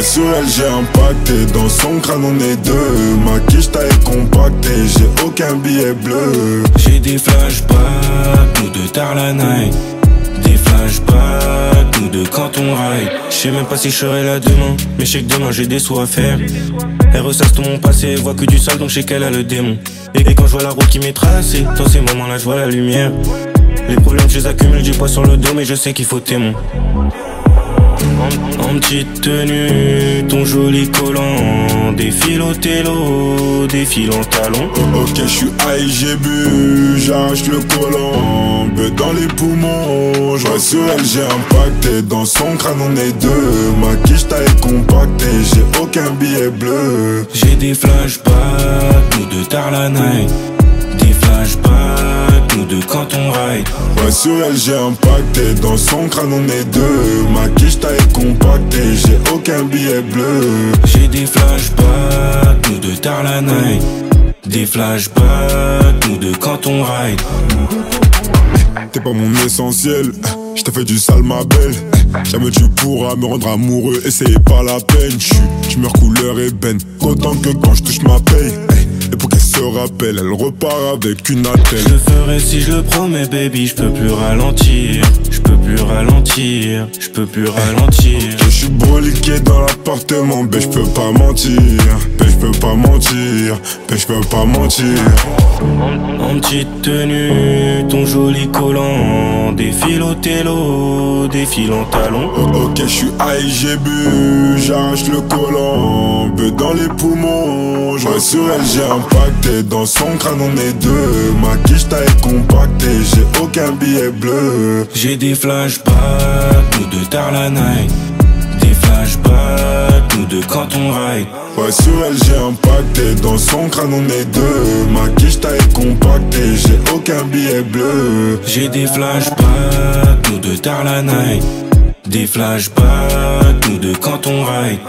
Sur elle j'ai impacté Dans son crâne on est deux. Ma quiche taille compacté J'ai aucun billet bleu. J'ai des flashbacks Nous de tard la night. Des flashbacks Nous de quand on ride. Je sais même pas si je serai là demain. Mais je sais que demain j'ai des sous à faire. Elle ressasse tout mon passé. Voit que du sale donc je sais qu'elle a le démon. Et quand je vois la route qui m'est tracée Dans ces moments là je vois la lumière. Les problèmes je les accumule J'ai poids sur le dos mais je sais qu'il faut témoin en, petite tenue, ton joli collant Défile au télo, défile en talon. Ok je suis high, j'ai bu, j'arrache le collant Beu dans les poumons, je sur elle j'ai impacté Dans son crâne on est deux, ma quiche taille compactée J'ai aucun billet bleu. J'ai des flashbacks, nous de tard la night quand on ride. Ouais sur elle j'ai impacté. Dans son crâne on est deux. Ma quiche taille compactée. J'ai aucun billet bleu. J'ai des flashbacks Nous de tard la night. Des flashbacks Nous de quand on ride. T'es pas mon essentiel. Je t'ai fait du sale ma belle. Jamais tu pourras me rendre amoureux. Essayez pas la peine. Je meurs couleur ébène. Autant que quand je touche ma paye. et se rappelle, elle repart avec une attelle. Je le ferai si je le promets, baby. Je peux plus ralentir. Je peux plus ralentir. Je peux plus ralentir. Je suis broliqué dans l'appartement, mais je peux pas mentir. Mais je peux pas mentir. Mais je peux pas mentir. En, petite tenue, ton joli collant. Défile au télo, défile en talon. ok, je suis high, j'ai bu. J'arrache le collant. Dans les poumons. Je sur elle, j'ai impacté. Dans son crâne, on est deux. Ma quiche taille compactée. J'ai aucun billet bleu. J'ai des flashbacks, nous de tard la night. Des flashbacks, nous de quand on ride. Ouais, sur elle, j'ai impacté. Dans son crâne, on est deux. Ma quiche taille compactée. J'ai aucun billet bleu. J'ai des flashbacks, nous de tard la night. Des flashbacks, nous de quand on ride.